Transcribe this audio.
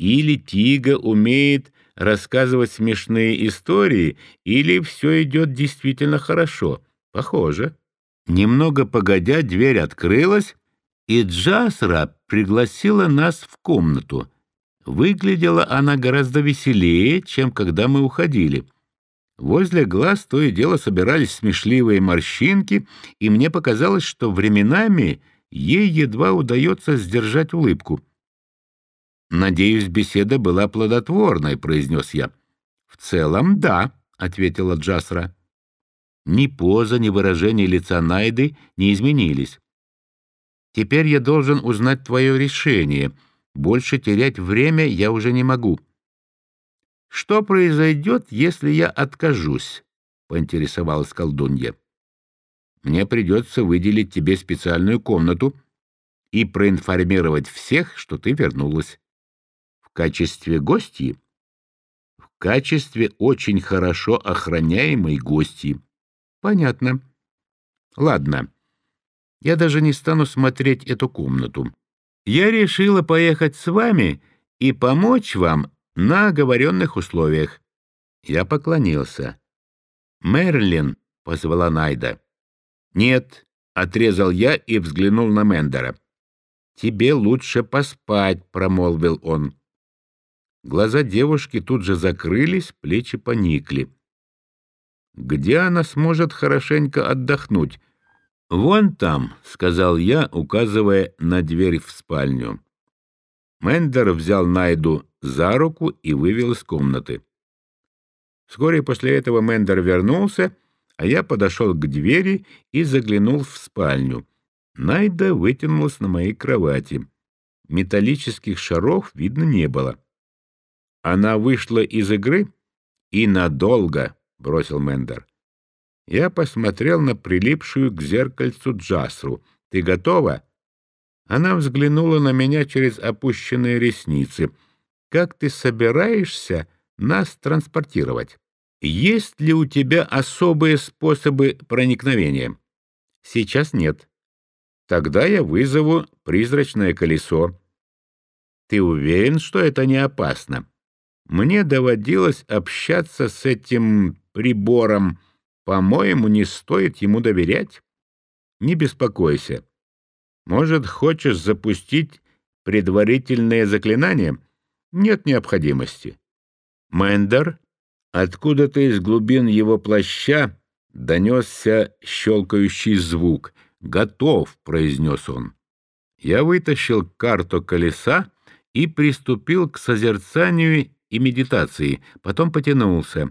Или Тига умеет рассказывать смешные истории, или все идет действительно хорошо. Похоже. Немного погодя, дверь открылась, и Джасра пригласила нас в комнату. Выглядела она гораздо веселее, чем когда мы уходили. Возле глаз то и дело собирались смешливые морщинки, и мне показалось, что временами ей едва удается сдержать улыбку. «Надеюсь, беседа была плодотворной», — произнес я. «В целом, да», — ответила Джасра. Ни поза, ни выражение лица Найды не изменились. «Теперь я должен узнать твое решение. Больше терять время я уже не могу». «Что произойдет, если я откажусь?» — поинтересовалась колдунья. «Мне придется выделить тебе специальную комнату и проинформировать всех, что ты вернулась». В качестве гости? В качестве очень хорошо охраняемой гости. Понятно. Ладно. Я даже не стану смотреть эту комнату. Я решила поехать с вами и помочь вам на оговоренных условиях. Я поклонился. «Мерлин», — позвала Найда. «Нет», — отрезал я и взглянул на Мендера. «Тебе лучше поспать», — промолвил он. Глаза девушки тут же закрылись, плечи поникли. Где она сможет хорошенько отдохнуть? «Вон там», — сказал я, указывая на дверь в спальню. Мендер взял Найду за руку и вывел из комнаты. Вскоре после этого Мендер вернулся, а я подошел к двери и заглянул в спальню. Найда вытянулась на моей кровати. Металлических шаров видно не было. Она вышла из игры и надолго, — бросил Мендер. Я посмотрел на прилипшую к зеркальцу Джасру. Ты готова? Она взглянула на меня через опущенные ресницы. Как ты собираешься нас транспортировать? Есть ли у тебя особые способы проникновения? Сейчас нет. Тогда я вызову призрачное колесо. Ты уверен, что это не опасно? Мне доводилось общаться с этим прибором. По-моему, не стоит ему доверять. Не беспокойся. Может, хочешь запустить предварительное заклинание? Нет необходимости. Мендер, откуда-то из глубин его плаща донесся щелкающий звук. «Готов», — произнес он. Я вытащил карту колеса и приступил к созерцанию и медитации, потом потянулся.